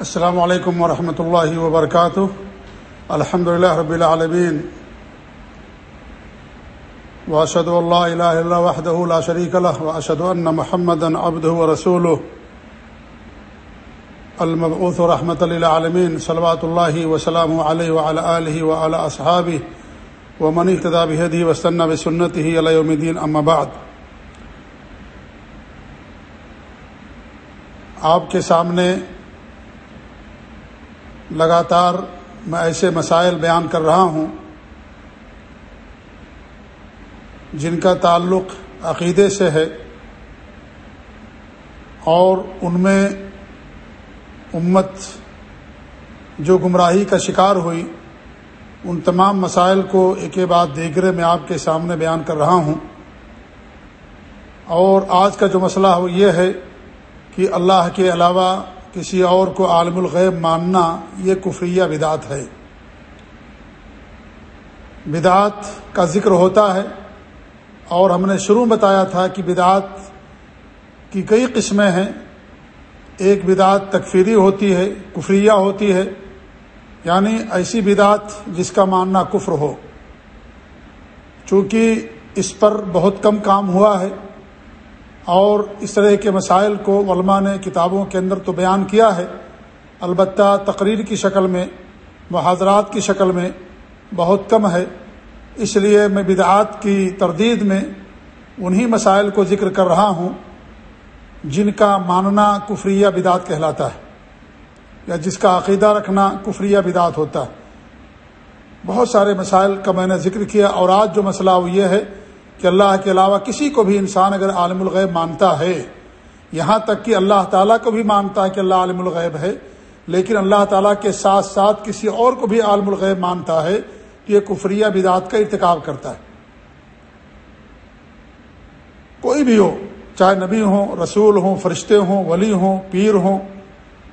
السلام علیکم ورحمۃ اللہ وبرکاتہ۔ الحمد لله رب العالمین۔ واشهد ان لا اله الا وحده لا شريك له واشهد ان محمدا عبده ورسوله المبعوث رحمة للعالمين صلوات الله وسلامه عليه وعلى آله وعلى أصحابه ومن اهتدى بهديه واستنى بسنته إلى يوم الدين أما بعد۔ آپ کے سامنے لگاتار میں ایسے مسائل بیان کر رہا ہوں جن کا تعلق عقیدے سے ہے اور ان میں امت جو گمراہی کا شکار ہوئی، ان تمام مسائل کو ایک بعد دیگرے میں آپ کے سامنے بیان کر رہا ہوں۔ اور آج کا جو مسئلہ وہ یہ ہے کہ اللہ کے علاوہ کسی اور کو عالم الغیب ماننا یہ کفریہ بدعت ہے۔ بدعت کا ذکر ہوتا ہے اور ہم نے شروع بتایا تھا کہ بدعت کی کئی قسمیں ہیں۔ ایک بدعت تکفیری ہوتی ہے، کفریہ ہوتی ہے۔ یعنی ایسی بدعت جس کا ماننا کفر ہو۔ چونکہ اس پر بہت کم کام ہوا ہے۔ اور اس طرح کے مسائل کو علماء نے کتابوں کے اندر تو بیان کیا ہے، البتہ تقریر کی شکل میں محاذرات کی شکل میں بہت کم ہے۔ اس لیے میں بدعات کی تردید میں انہی مسائل کو ذکر کر رہا ہوں، جن کا ماننا کفریہ بدعت کہلاتا ہے، یا جس کا عقیدہ رکھنا کفریہ بدعت ہوتا ہے۔ بہت سارے مسائل کا میں نے ذکر کیا اور آج جو مسئلہ وہ یہ ہے کہ اللہ کے علاوہ کسی کو بھی انسان اگر عالم الغیب مانتا ہے، یہاں تک کہ اللہ تعالیٰ کو بھی مانتا ہے کہ اللہ عالم الغیب ہے، لیکن اللہ تعالیٰ کے ساتھ ساتھ کسی اور کو بھی عالم الغیب مانتا ہے، تو یہ کفریہ بدعت کا ارتکاب کرتا ہے۔ کوئی بھی ہو، چاہے نبی ہوں، رسول ہوں، فرشتے ہوں، ولی ہوں، پیر ہوں،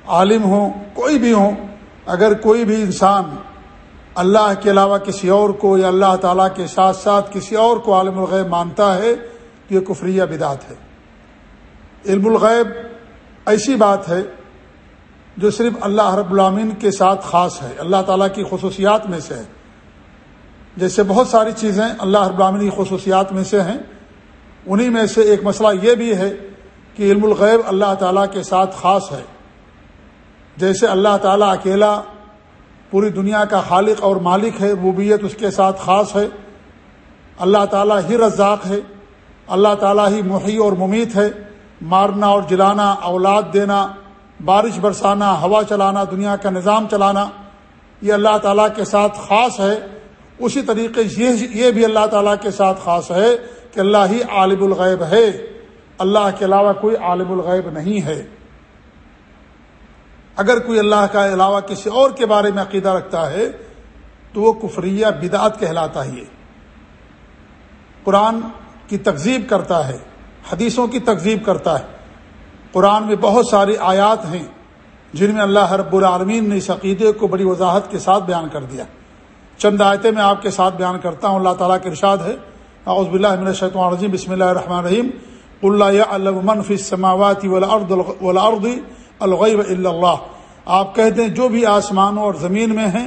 عالم ہوں، کوئی بھی ہوں، اگر کوئی بھی انسان اللہ کے علاوہ کسی اور کو یا اللہ تعالیٰ کے ساتھ ساتھ کسی اور کو عالم الغیب مانتا ہے، تو یہ کفریہ بدعت ہے۔ علم الغیب ایسی بات ہے جو صرف اللہ رب العامین کے ساتھ خاص ہے، اللہ تعالیٰ کی خصوصیات میں سے ہے۔ جیسے بہت ساری چیزیں اللہ رب العامین کی خصوصیات میں سے ہیں۔ انہی میں سے ایک مسئلہ یہ بھی ہے کہ علم الغیب اللہ تعالیٰ کے ساتھ خاص ہے۔ جیسے اللہ تعالیٰ اکیلا پوری دنیا کا خالق اور مالک ہے، ربوبیت اس کے ساتھ خاص ہے۔ اللہ تعالیٰ ہی رزاق ہے۔ اللہ تعالیٰ ہی محی اور ممیت ہے۔ مارنا اور جلانا، اولاد دینا، بارش برسانا، ہوا چلانا، دنیا کا نظام چلانا، یہ اللہ تعالیٰ کے ساتھ خاص ہے۔ اسی طریقے یہ بھی اللہ تعالیٰ کے ساتھ خاص ہے کہ اللہ ہی عالم الغیب ہے۔ اللہ کے علاوہ کوئی عالم الغیب نہیں ہے۔ اگر کوئی اللہ کا علاوہ کسی اور کے بارے میں عقیدہ رکھتا ہے، تو وہ کفریہ بدعت کہلاتا ہی ہے۔ قرآن کی تقزیب کرتا ہے، حدیثوں کی تقزیب کرتا ہے۔ قرآن میں بہت ساری آیات ہیں جن میں اللہ رب العالمین نے اس عقیدے کو بڑی وضاحت کے ساتھ بیان کر دیا۔ چند آیتیں میں آپ کے ساتھ بیان کرتا ہوں، اللہ تعالیٰ کے ارشاد ہے۔ اعوذ باللہ من الشیطان الرجیم، بسم اللہ الرحمن الرحیم۔ اللہ من فی السماوات والارض والارض الغیب الا اللہ۔ آپ کہتے ہیں جو بھی آسمانوں اور زمین میں ہیں،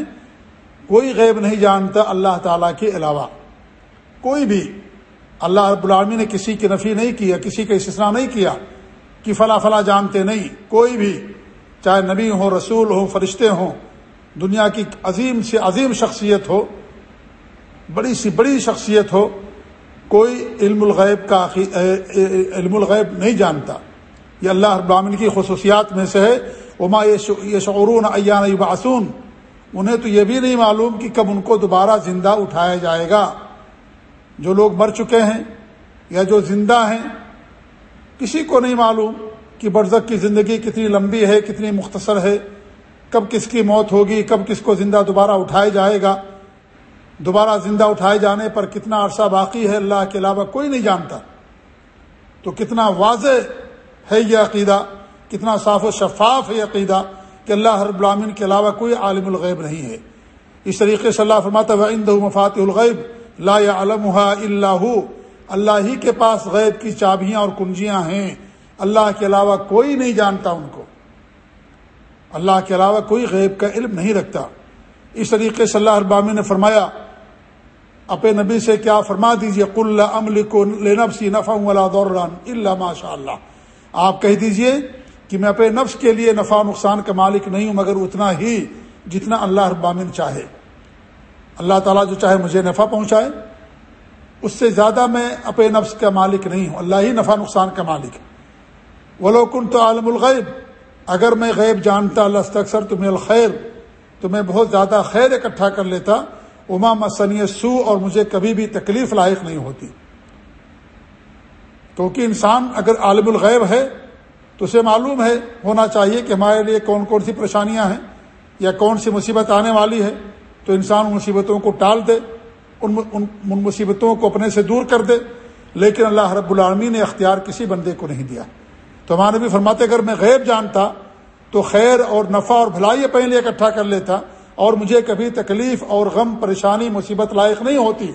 کوئی غیب نہیں جانتا اللہ تعالیٰ کے علاوہ۔ کوئی بھی۔ اللہ رب العالمین نے کسی کی نفی نہیں کیا، کسی کا استثنا نہیں کیا کہ فلاں فلاں جانتے نہیں۔ کوئی بھی۔ چاہے نبی ہو رسول ہو فرشتے ہوں، دنیا کی عظیم سے عظیم شخصیت ہو، بڑی سی بڑی شخصیت ہو، کوئی علم الغیب کا علم الغیب نہیں جانتا۔ یہ اللہ رب العالمین کی خصوصیات میں سے ہے۔ عما یہ شعرون ایان باسون انہیں تو یہ بھی نہیں معلوم کہ کب ان کو دوبارہ زندہ اٹھایا جائے گا۔ جو لوگ مر چکے ہیں یا جو زندہ ہیں، کسی کو نہیں معلوم کہ برزک کی زندگی کتنی لمبی ہے، کتنی مختصر ہے۔ کب کس کی موت ہوگی، کب کس کو زندہ دوبارہ اٹھایا جائے گا۔ دوبارہ زندہ اٹھائے جانے پر کتنا عرصہ باقی ہے، اللہ کے علاوہ کوئی نہیں جانتا۔ تو کتنا واضح ہے یہ عقیدہ؟ کتنا صاف و شفاف ہے عقیدہ کہ اللہ ہر العامن کے علاوہ کوئی عالم الغیب نہیں ہے۔ اس طریقے سے اللہ فرماتا و اند مفات الغیب لا علم اللہ اللہ ہی کے پاس غیب کی چابیاں اور کنجیاں ہیں۔ اللہ کے علاوہ کوئی نہیں جانتا ان کو۔ اللہ کے علاوہ کوئی غیب کا علم نہیں رکھتا۔ اس طریقے سے اللہ ابامی نے فرمایا، اپنے نبی سے کیا فرما دیجیے کل عمل کو لینفسی نفع دوران اللہ ماشاء اللہ۔ آپ کہہ دیجیے کہ میں اپنے نفس کے لیے نفع نقصان کا مالک نہیں ہوں، مگر اتنا ہی جتنا اللہ ابامن چاہے۔ اللہ تعالیٰ جو چاہے مجھے نفع پہنچائے۔ اس سے زیادہ میں اپنے نفس کا مالک نہیں ہوں، اللہ ہی نفع نقصان کا مالک ولو کن تو عالم الغیب اگر میں غیب جانتا، اللہ اکثر تمہیں الخیر، تو میں بہت زیادہ خیر اکٹھا کر لیتا۔ اما مسنی سو اور مجھے کبھی بھی تکلیف لاحق نہیں ہوتی۔ کیونکہ انسان اگر عالم الغیب ہے تو اسے معلوم ہے، ہونا چاہیے کہ ہمارے لیے کون کون سی پریشانیاں ہیں یا کون سی مصیبت آنے والی ہے، تو انسان ان مصیبتوں کو ٹال دے، ان ان مصیبتوں کو اپنے سے دور کر دے۔ لیکن اللہ رب العالمی نے اختیار کسی بندے کو نہیں دیا۔ تو ہمارے بھی فرماتے، اگر میں غیب جانتا تو خیر اور نفع اور بھلائی پہلے اکٹھا کر لیتا اور مجھے کبھی تکلیف اور غم، پریشانی، مصیبت لاحق نہیں ہوتی۔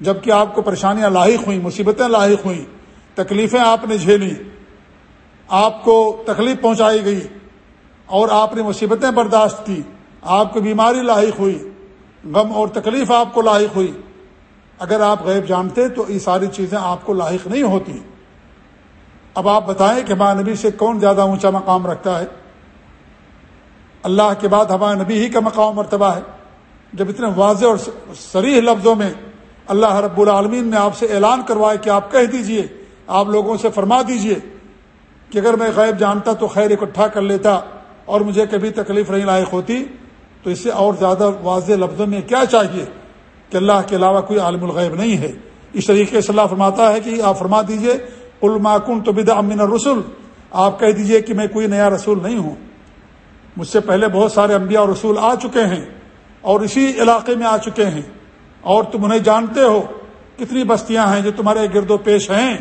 جبکہ آپ کو پریشانیاں لاحق ہوئیں، مصیبتیں لاحق ہوئیں۔ تکلیفیں آپ نے جھیلی آپ کو تکلیف پہنچائی گئی اور آپ نے مصیبتیں برداشت کی، آپ کو بیماری لاحق ہوئی، غم اور تکلیف آپ کو لاحق ہوئی۔ اگر آپ غیب جانتے تو یہ ساری چیزیں آپ کو لاحق نہیں ہوتی۔ اب آپ بتائیں کہ ہمارے نبی سے کون زیادہ اونچا مقام رکھتا ہے؟ اللہ کے بعد ہمارے نبی ہی کا مقام مرتبہ ہے۔ جب اتنے واضح اور سریح لفظوں میں اللہ رب العالمین نے آپ سے اعلان کروایا کہ آپ کہہ دیجیے آپ لوگوں سے فرما دیجیے کہ اگر میں غیب جانتا تو خیر اکٹھا کر لیتا اور مجھے کبھی تکلیف نہیں لائق ہوتی، تو اس سے اور زیادہ واضح لفظوں میں کیا چاہیے کہ اللہ کے علاوہ کوئی عالم الغیب نہیں ہے؟ اس طریقے سے اللہ فرماتا ہے کہ آپ فرما دیجیے کن تو بدا امین رسول آپ کہہ دیجیے کہ میں کوئی نیا رسول نہیں ہوں۔ مجھ سے پہلے بہت سارے انبیاء اور رسول آ چکے ہیں اور اسی علاقے میں آ چکے ہیں اور تم انہیں جانتے ہو۔ کتنی بستیاں ہیں جو تمہارے گرد و پیش ہیں؟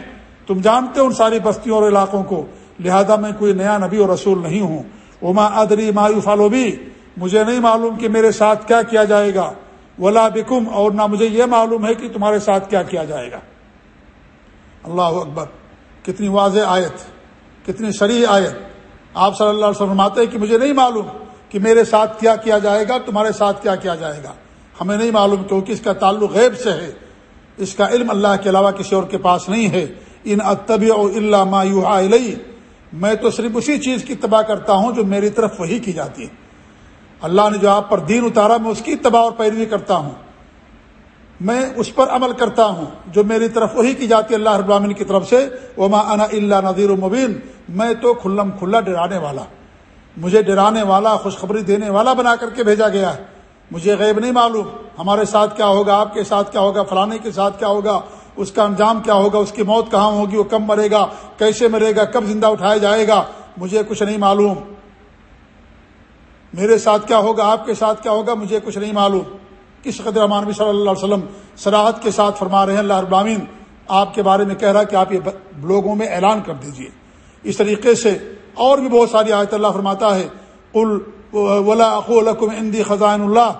تم جانتے ہو ان ساری بستیوں اور علاقوں کو، لہذا میں کوئی نیا نبی اور رسول نہیں ہوں۔ اما ادری مایو فالو بھی مجھے نہیں معلوم کہ میرے ساتھ کیا کیا جائے گا۔ ولا بکم، اور نہ مجھے یہ معلوم ہے کہ تمہارے ساتھ کیا کیا جائے گا۔ اللہ اکبر، کتنی واضح آیت، کتنی شریح آیت۔ آپ صلی اللہ علیہ وسلم ہیں کہ مجھے نہیں معلوم کہ میرے ساتھ کیا کیا جائے گا، تمہارے ساتھ کیا کیا جائے گا۔ ہمیں نہیں معلوم کیونکہ اس کا تعلق غیب سے ہے۔ اس کا علم اللہ کے علاوہ کسی اور کے پاس نہیں ہے۔ ان اتبی اللہ مایو میں تو صرف اسی چیز کی تباہ کرتا ہوں جو میری طرف وہی کی جاتی ہے۔ اللہ نے جو آپ پر دین اتارا، میں اس کی تباہ اور پیروی کرتا ہوں۔ میں اس پر عمل کرتا ہوں، جو میری طرف وہی کی جاتی ہے اللہ ابراہین کی طرف سے۔ وما انا اللہ نذیر المبین میں تو کھلم کھلا ڈرانے والا۔ مجھے ڈرانے والا، خوشخبری دینے والا بنا کر کے بھیجا گیا ہے۔ مجھے غیب نہیں معلوم، ہمارے ساتھ کیا ہوگا، آپ کے ساتھ کیا ہوگا، فلانے کے ساتھ کیا ہوگا اس کا انجام کیا ہوگا؟ اس کی موت کہاں ہوگی؟ وہ کب مرے گا؟ کیسے مرے گا؟ کب زندہ اٹھایا جائے گا؟ مجھے کچھ نہیں معلوم۔ میرے ساتھ کیا ہوگا؟ آپ کے ساتھ کیا ہوگا؟ مجھے کچھ نہیں معلوم۔ کس قدر مانوی صلی اللہ علیہ وسلم سراحت کے ساتھ فرما رہے ہیں، اللہ ابامین آپ کے بارے میں کہہ رہا کہ آپ یہ لوگوں میں اعلان کر دیجیے۔ اس طریقے سے اور بھی بہت ساری آیت اللہ فرماتا ہے، قل ولا اقولکم عندی خزائن اللہ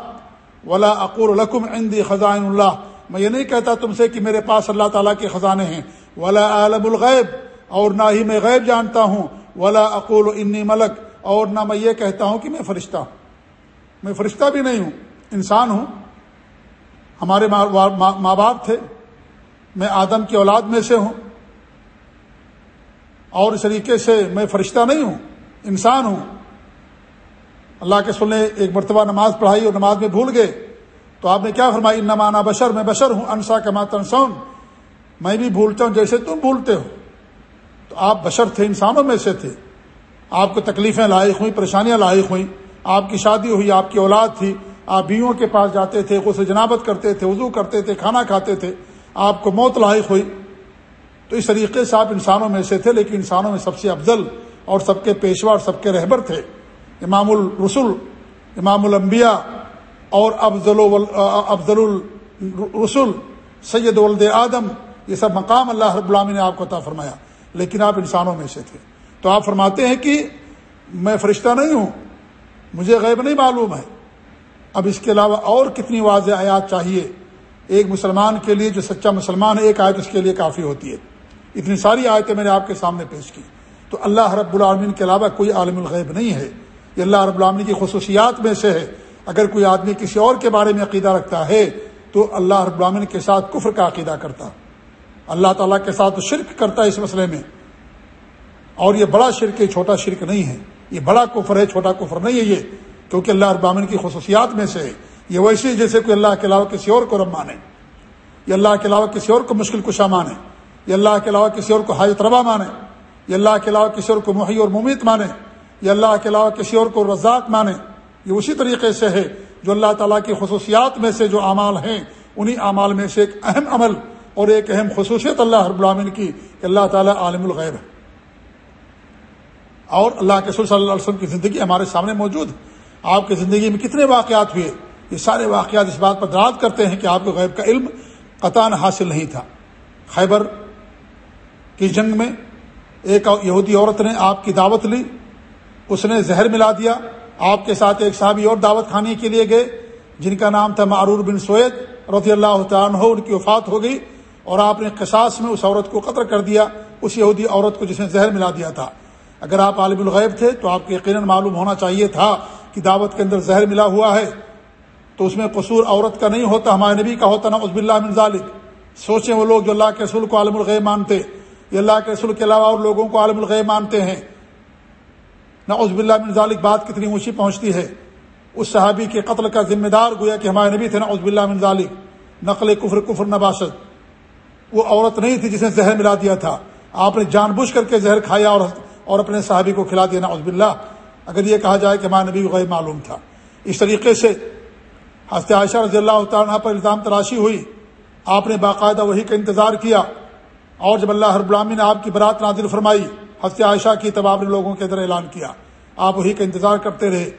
ولا اقول لکم عندی خزائن اللہ میں یہ نہیں کہتا تم سے کہ میرے پاس اللہ تعالیٰ کے خزانے ہیں۔ ولا عالم الغیب، اور نہ ہی میں غیب جانتا ہوں۔ ولا اقول انی ملک، اور نہ میں یہ کہتا ہوں کہ میں فرشتہ ہوں۔ میں فرشتہ بھی نہیں ہوں، انسان ہوں۔ ہمارے ماں باپ تھے۔ میں آدم کی اولاد میں سے ہوں۔ اور اس طریقے سے میں فرشتہ نہیں ہوں، انسان ہوں۔ اللہ کے سن نے ایک مرتبہ نماز پڑھائی اور نماز میں بھول گئے۔ تو آپ نے کیا فرمائی نمانا بشر، میں بشر ہوں، انسا کا ماتنسون میں بھی بھولتا ہوں جیسے تم بھولتے ہو۔ تو آپ بشر تھے، انسانوں میں سے تھے۔ آپ کو تکلیفیں لاحق ہوئیں، پریشانیاں لاحق ہوئیں۔ آپ کی شادی ہوئی، آپ کی اولاد تھی۔ آپ بیووں کے پاس جاتے تھے، غسل جنابت کرتے تھے، وضو کرتے تھے، کھانا کھاتے تھے۔ آپ کو موت لاحق ہوئی۔ تو اس طریقے سے آپ انسانوں میں سے تھے، لیکن انسانوں میں سب سے افضل اور سب کے پیشوا اور سب کے رہبر تھے۔ امام الرسول امام الانبیاء اور افضل افضل الرسول سید ولد آدم، یہ سب مقام اللہ رب العامی نے آپ کو عطا فرمایا۔ لیکن آپ انسانوں میں سے تھے۔ تو آپ فرماتے ہیں کہ میں فرشتہ نہیں ہوں، مجھے غیب نہیں معلوم ہے۔ اب اس کے علاوہ اور کتنی واضح آیات چاہیے۔ ایک مسلمان کے لیے جو سچا مسلمان ہے، ایک آیت اس کے لیے کافی ہوتی ہے۔ اتنی ساری آیتیں میں نے آپ کے سامنے پیش کی۔ تو اللہ رب العالمین کے علاوہ کوئی عالم الغیب نہیں ہے۔ یہ اللہ رب العالمین کی خصوصیات میں سے ہے۔ اگر کوئی آدمی کسی اور کے بارے میں عقیدہ رکھتا ہے، تو اللہ رب العالمین کے ساتھ کفر کا عقیدہ کرتا۔ اللہ تعالیٰ کے ساتھ شرک کرتا ہے اس مسئلے میں۔ اور یہ بڑا شرک ہے، چھوٹا شرک نہیں ہے۔ یہ بڑا کفر ہے، چھوٹا کفر نہیں ہے یہ، کیونکہ اللہ ابامن کی خصوصیات میں سے ہے۔ یہ ویسے جیسے کوئی اللہ کے علاوہ کسی اور کو رب مانے۔ یہ اللہ کے علاوہ کسی اور کو مشکل کشا مانے۔ یہ اللہ کے علاوہ کسی اور کو حاجت ربا مانے۔ یہ اللہ کے علاوہ کسی اور کو محی اور ممیت مانے۔ یہ اللہ کے علاوہ کسی اور کو رزاق مانے۔ یہ اسی طریقے سے ہے جو اللہ تعالیٰ کی خصوصیات میں سے جو اعمال ہیں، انہی اعمال میں سے ایک اہم عمل اور ایک اہم خصوصیت اللہ رب العالمین کی کہ اللہ تعالیٰ عالم الغیب ہے۔ اور اللہ کے صلی اللہ علیہ وسلم کی زندگی ہمارے سامنے موجود۔ آپ کی زندگی میں کتنے واقعات ہوئے؟ یہ سارے واقعات اس بات پر دراد کرتے ہیں کہ آپ کو غیب کا علم قطان حاصل نہیں تھا۔ خیبر کی جنگ میں ایک یہودی عورت نے آپ کی دعوت لی، اس نے زہر ملا دیا۔ آپ کے ساتھ ایک صحابی اور دعوت کھانے کے لیے گئے، جن کا نام تھا معرور بن سوید رضی اللہ تعالیٰ ان کی وفات ہو گئی اور آپ نے قصاص میں اس عورت کو قطر کر دیا، اس یہودی عورت کو جس نے زہر ملا دیا تھا۔ اگر آپ عالم الغیب تھے تو آپ کو یقیناً معلوم ہونا چاہیے تھا کہ دعوت کے اندر زہر ملا ہوا ہے۔ تو اس میں قصور عورت کا نہیں ہوتا، ہمارے نبی کا ہوتا نا عزب اللہ ذالک۔ سوچیں وہ لوگ جو اللہ کے رسول کو عالم الغیب مانتے۔ یہ اللہ کے رسول کے علاوہ اور لوگوں کو عالم الغیب مانتے ہیں۔ نہ عزب اللہ ذالک بات کتنی اونچی پہنچتی ہے۔ اس صحابی کے قتل کا ذمہ دار گویا کہ ہمارے نبی تھے نا عزب اللہ ذالک۔ نقل کفر کفر نباشد وہ عورت نہیں تھی جس نے زہر ملا دیا تھا۔ آپ نے جان بوجھ کر کے زہر کھایا اور اور اپنے صحابی کو کھلا دیا نا عزب اللہ اگر یہ کہا جائے کہ ہمارے نبی غیر معلوم تھا۔ اس طریقے سے حضرت عائشہ رضی اللہ تعالیٰ پر الزام تلاشی ہوئی۔ آپ نے باقاعدہ وہی کا انتظار کیا۔ اور جب اللہ ہر غلامی نے آپ کی برات نازل فرمائی حضرت عائشہ کی تب آپ نے لوگوں کے اندر اعلان کیا۔ آپ وہی کا انتظار کرتے رہے۔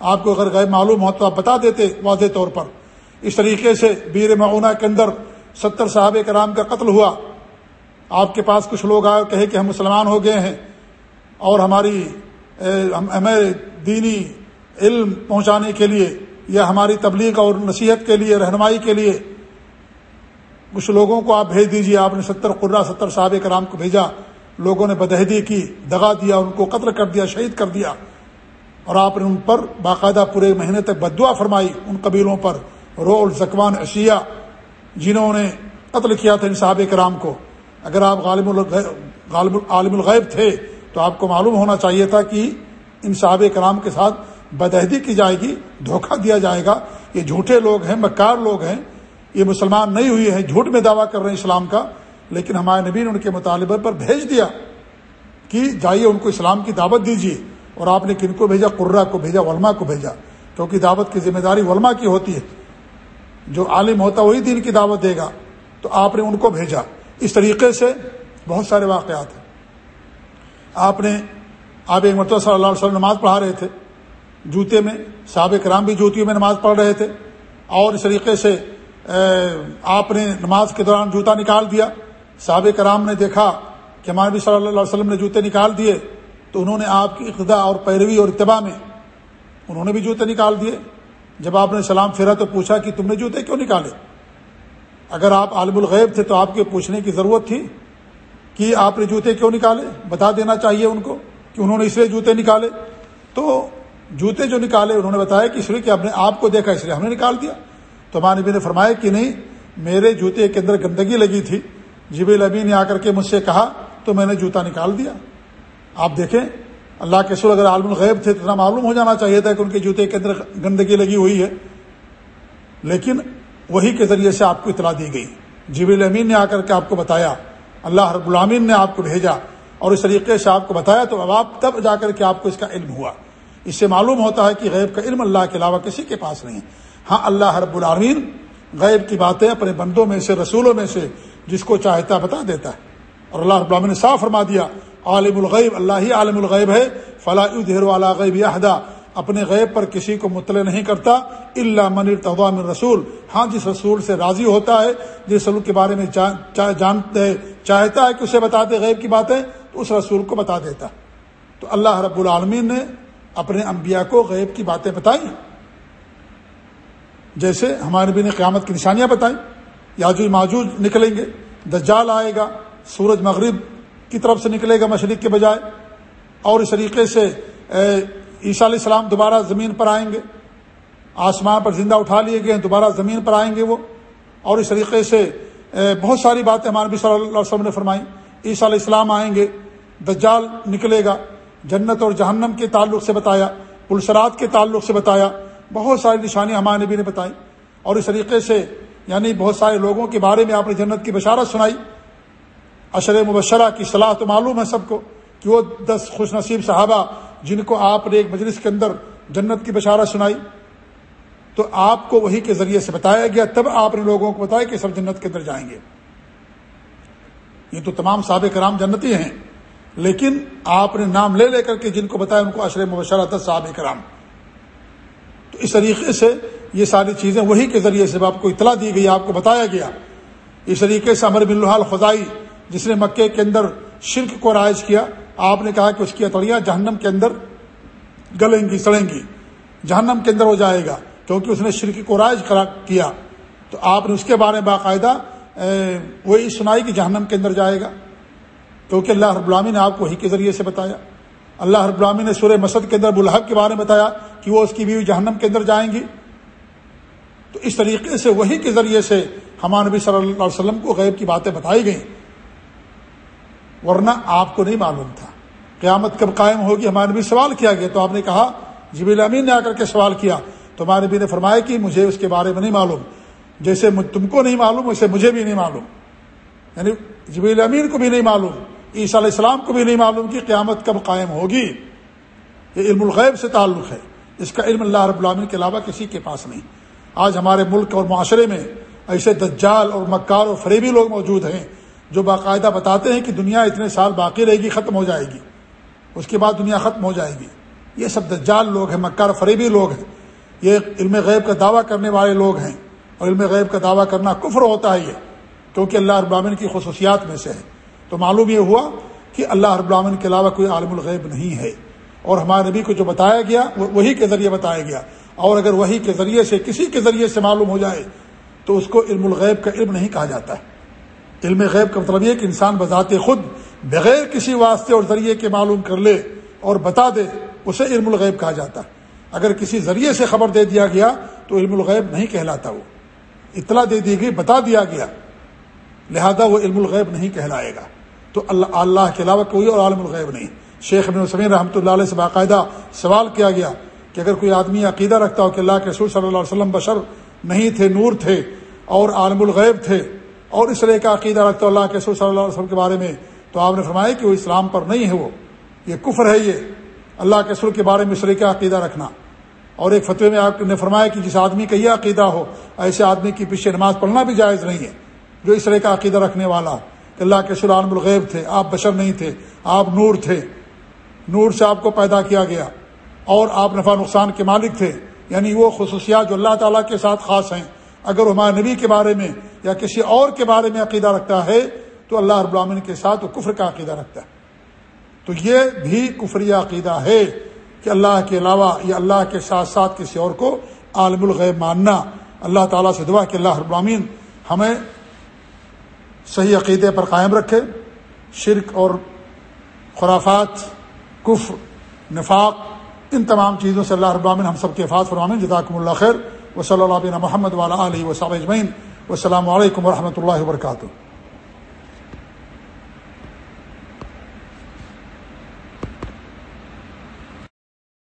آپ کو اگر غیر معلوم ہو تو آپ بتا دیتے واضح طور پر۔ اس طریقے سے بیر معونہ کے اندر ستر صحاب کرام کا قتل ہوا۔ آپ کے پاس کچھ لوگ آئے کہے کہ ہم مسلمان ہو گئے ہیں اور ہماری ہمیں دینی علم پہنچانے کے لیے یا ہماری تبلیغ اور نصیحت کے لیے، رہنمائی کے لیے کچھ لوگوں کو آپ بھیج دیجیے آپ نے ستر قرہ، ستر صحاب کرام کو بھیجا۔ لوگوں نے بدہدی کی دگا دیا، ان کو قتل کر دیا، شہید کر دیا۔ اور آپ نے ان پر باقاعدہ پورے مہینے تک بدعا فرمائی، ان قبیلوں پر رول زکوان اشیا جنہوں نے قتل کیا تھا ان صحاب کرام کو۔ اگر آپ غالب غالب عالم الغیب تھے، تو آپ کو معلوم ہونا چاہیے تھا کہ ان صحاب کرام کے ساتھ بدہدی کی جائے گی، دھوکہ دیا جائے گا۔ یہ جھوٹے لوگ ہیں، مکار لوگ ہیں۔ یہ مسلمان نہیں ہوئے ہیں، جھوٹ میں دعویٰ کر رہے ہیں اسلام کا۔ لیکن ہمارے نبی نے ان کے مطالبے پر بھیج دیا کہ جائیے ان کو اسلام کی دعوت دیجیے اور آپ نے کن کو بھیجا؟ قرہ کو بھیجا، علماء کو بھیجا۔ کیونکہ دعوت کی ذمہ داری علماء کی ہوتی ہے۔ جو عالم ہوتا وہی دین کی دعوت دے گا۔ تو آپ نے ان کو بھیجا۔ اس طریقے سے بہت سارے واقعات ہیں۔ آپ نے آپ ایک مرتبہ صلی اللہ علیہ وسلم نماز پڑھا رہے تھے۔ جوتے میں صحابہ کرام بھی جوتیوں میں نماز پڑھ رہے تھے۔ اور اس طریقے سے آپ نے نماز کے دوران جوتا نکال دیا۔ صحابہ کرام نے دیکھا کہ ہمارے صلی اللہ علیہ وسلم نے جوتے نکال دیے، تو انہوں نے آپ کی اقتدا اور پیروی اور اتباع میں انہوں نے بھی جوتے نکال دیے۔ جب آپ نے سلام پھیرا تو پوچھا کہ تم نے جوتے کیوں نکالے؟ اگر آپ عالم الغیب تھے تو آپ کے پوچھنے کی ضرورت تھی کہ آپ نے جوتے کیوں نکالے؟ بتا دینا چاہیے ان کو کہ انہوں نے اس لیے جوتے نکالے۔ تو جوتے جو نکالے، انہوں نے بتایا کہ اس لیے کہ اپنے آپ کو دیکھا، اس لیے ہم نے نکال دیا۔ تو ہمارے نبی نے فرمایا کہ نہیں، میرے جوتے کے اندر گندگی لگی تھی۔ جب البی نے آ کر کے مجھ سے کہا، تو میں نے جوتا نکال دیا۔ آپ دیکھیں، اللہ کے سر اگر عالم الغیب تھے تو اتنا معلوم ہو جانا چاہیے تھا کہ ان کے جوتے کے اندر گندگی لگی ہوئی ہے۔ لیکن وہی کے ذریعے سے آپ کو اطلاع دی گئی۔ جب الامین نے آ کر کے آپ کو بتایا، اللہ رب العامین نے آپ کو بھیجا اور اس طریقے سے آپ کو بتایا، تو اب آپ تب جا کر کے آپ کو اس کا علم ہوا۔ اس سے معلوم ہوتا ہے کہ غیب کا علم اللہ کے علاوہ کسی کے پاس نہیں ہاں اللہ رب العالمین غیب کی باتیں اپنے بندوں میں سے، رسولوں میں سے جس کو چاہتا بتا دیتا ہے۔ اور اللہ رب العالمین نے صاف فرما دیا، عالم الغیب، اللہ ہی عالم الغیب ہے۔ فلاح دہر والا غیب یاہدا اپنے غیب پر کسی کو مطلع نہیں کرتا۔ اللہ من من رسول۔ ہاں جس رسول سے راضی ہوتا ہے، جس رسول کے بارے میں جانتے چاہتا ہے کہ اسے بتاتے غیب کی باتیں، تو اس رسول کو بتا دیتا۔ تو اللہ رب العالمین نے اپنے انبیاء کو غیب کی باتیں بتائیں۔ جیسے ہمارے نبی نے قیامت کی نشانیاں بتائیں۔ یاجوج ماجوج نکلیں گے، دجال آئے گا، سورج مغرب کی طرف سے نکلے گا مشرق کے بجائے، اور اس طریقے سے عیسیٰ علیہ السلام دوبارہ زمین پر آئیں گے۔ آسمان پر زندہ اٹھا لیے گئے ہیں، دوبارہ زمین پر آئیں گے وہ۔ اور اس طریقے سے بہت ساری باتیں ہمارے نبی صلی اللہ علیہ وسلم نے فرمائی۔ عیسیٰ علیہ السلام آئیں گے، دجال نکلے گا، جنت اور جہنم کے تعلق سے بتایا، پلسرات کے تعلق سے بتایا، بہت ساری نشانیاں ہمارے نبی نے بتائی۔ اور اس طریقے سے یعنی بہت سارے لوگوں کے بارے میں آپ نے جنت کی بشارت سنائی۔ اشر مبشرہ کی صلاح تو معلوم ہے سب کو کہ وہ دس خوش نصیب صحابہ جن کو آپ نے ایک مجلس کے اندر جنت کی بشارت سنائی۔ تو آپ کو وہی کے ذریعے سے بتایا گیا، تب آپ نے لوگوں کو بتایا کہ سب جنت کے اندر جائیں گے۔ یہ تو تمام صحابہ کرام جنتی ہیں، لیکن آپ نے نام لے لے کر کے جن کو بتایا ان کو اشر مبشرہ دس صحابہ کرام۔ تو اس طریقے سے یہ ساری چیزیں وہی کے ذریعے سے آپ کو اطلاع دی گئی، آپ کو بتایا گیا۔ اس طریقے سے امر بن الحال خدائی جس نے مکے کے اندر شرک کو رائج کیا، آپ نے کہا کہ اس کی اطڑیاں جہنم کے اندر گلیں گی، سڑیں گی، جہنم کے اندر ہو جائے گا، کیونکہ اس نے شرک کو رائج کیا۔ تو آپ نے اس کے بارے میں باقاعدہ وہی سنائی کہ جہنم کے اندر جائے گا۔ کیونکہ اللہ رب العامی نے آپ کو وہی کے ذریعے سے بتایا۔ اللہ رب العامی نے سورہ مسد کے اندر بلحب کے بارے میں بتایا کہ وہ اس کی بیوی جہنم کے اندر جائیں گی۔ تو اس طریقے سے وہی کے ذریعے سے ہمارے نبی صلی اللہ علیہ وسلم کو غیب کی باتیں بتائی گئیں۔ ورنہ آپ کو نہیں معلوم تھا۔ قیامت کب قائم ہوگی ہمارے نبی سوال کیا گیا تو آپ نے کہا جب امین نے آ کر کے سوال کیا۔ تو ہمارے نبی نے فرمایا کہ مجھے اس کے بارے میں نہیں معلوم۔ جیسے تم کو نہیں معلوم، ویسے مجھے بھی نہیں معلوم۔ یعنی جب امین کو بھی نہیں معلوم، عیسیٰ علیہ السلام کو بھی نہیں معلوم کہ قیامت کب قائم ہوگی۔ یہ علم الغیب سے تعلق ہے۔ اس کا علم اللہ رب العامن کے علاوہ کسی کے پاس نہیں۔ آج ہمارے ملک اور معاشرے میں ایسے دجال اور مکار اور فریبی لوگ موجود ہیں جو باقاعدہ بتاتے ہیں کہ دنیا اتنے سال باقی رہے گی، ختم ہو جائے گی۔ اس کے بعد دنیا ختم ہو جائے گی۔ یہ سب دجال لوگ ہیں، مکار فریبی لوگ ہیں۔ یہ علم غیب کا دعویٰ کرنے والے لوگ ہیں اور علم غیب کا دعویٰ کرنا کفر ہوتا ہے یہ، کیونکہ اللہ ابامن کی خصوصیات میں سے ہے۔ تو معلوم یہ ہوا کہ اللہ رب کے علاوہ کوئی عالم الغیب نہیں ہے۔ اور ہمارے نبی کو جو بتایا گیا وہی کے ذریعے بتایا گیا۔ اور اگر وہی کے ذریعے سے، کسی کے ذریعے سے معلوم ہو جائے، تو اس کو علم الغیب کا علم نہیں کہا جاتا۔ ہے علم غیب کا مطلب یہ کہ انسان بذات خود بغیر کسی واسطے اور ذریعے کے معلوم کر لے اور بتا دے، اسے علم الغیب کہا جاتا۔ ہے اگر کسی ذریعے سے خبر دے دیا گیا، تو علم الغیب نہیں کہلاتا وہ۔ اطلاع دے دی گئی، بتا دیا گیا۔ لہذا وہ علم الغیب نہیں کہلائے گا۔ تو اللہ اللہ کے علاوہ کوئی اور عالم الغیب نہیں۔ شیخ ابن وسمین رحمۃ اللہ علیہ سے باقاعدہ سوال کیا گیا کہ اگر کوئی آدمی عقیدہ رکھتا ہو کہ اللہ کے رسول صلی اللہ علیہ وسلم بشر نہیں تھے، نور تھے اور عالم الغیب تھے اور اس طرح کا عقیدہ رکھتا اللہ کے رسول صلی اللہ علیہ وسلم کے بارے میں، تو آپ نے فرمایا کہ وہ اسلام پر نہیں ہے، وہ یہ کفر ہے، یہ اللہ کے رسول کے بارے میں اس طرح کا عقیدہ رکھنا۔ اور ایک فتوی میں آپ نے فرمایا کہ جس آدمی کا یہ عقیدہ ہو، ایسے آدمی کی پیچھے نماز پڑھنا بھی جائز نہیں ہے، جو اس طرح کا عقیدہ رکھنے والا کہ اللہ کے رسول عالم الغیب تھے، آپ بشر نہیں تھے، آپ نور تھے۔ نور سے آپ کو پیدا کیا گیا اور آپ نفع نقصان کے مالک تھے یعنی وہ خصوصیات جو اللہ تعالیٰ کے ساتھ خاص ہیں۔ اگر وہ ہمارے نبی کے بارے میں یا کسی اور کے بارے میں عقیدہ رکھتا ہے تو اللہ رب العالمین کے ساتھ وہ کفر کا عقیدہ رکھتا ہے۔ تو یہ بھی کفری عقیدہ ہے کہ اللہ کے علاوہ یا اللہ کے ساتھ ساتھ کسی اور کو عالم الغیب ماننا۔ اللہ تعالیٰ سے دعا کہ اللہ رب العالمین ہمیں صحیح عقیدے پر قائم رکھے۔ شرک اور خرافات کفر، نفاق، ان تمام چیزوں سے اللہ ابامن ہم سب کے فاط فرمامن جداکم اللہ خیر و صلی اللہ علیہ محمد والا علیہ وسلم اجمین السلام علیکم و رحمۃ اللہ وبرکاتہ۔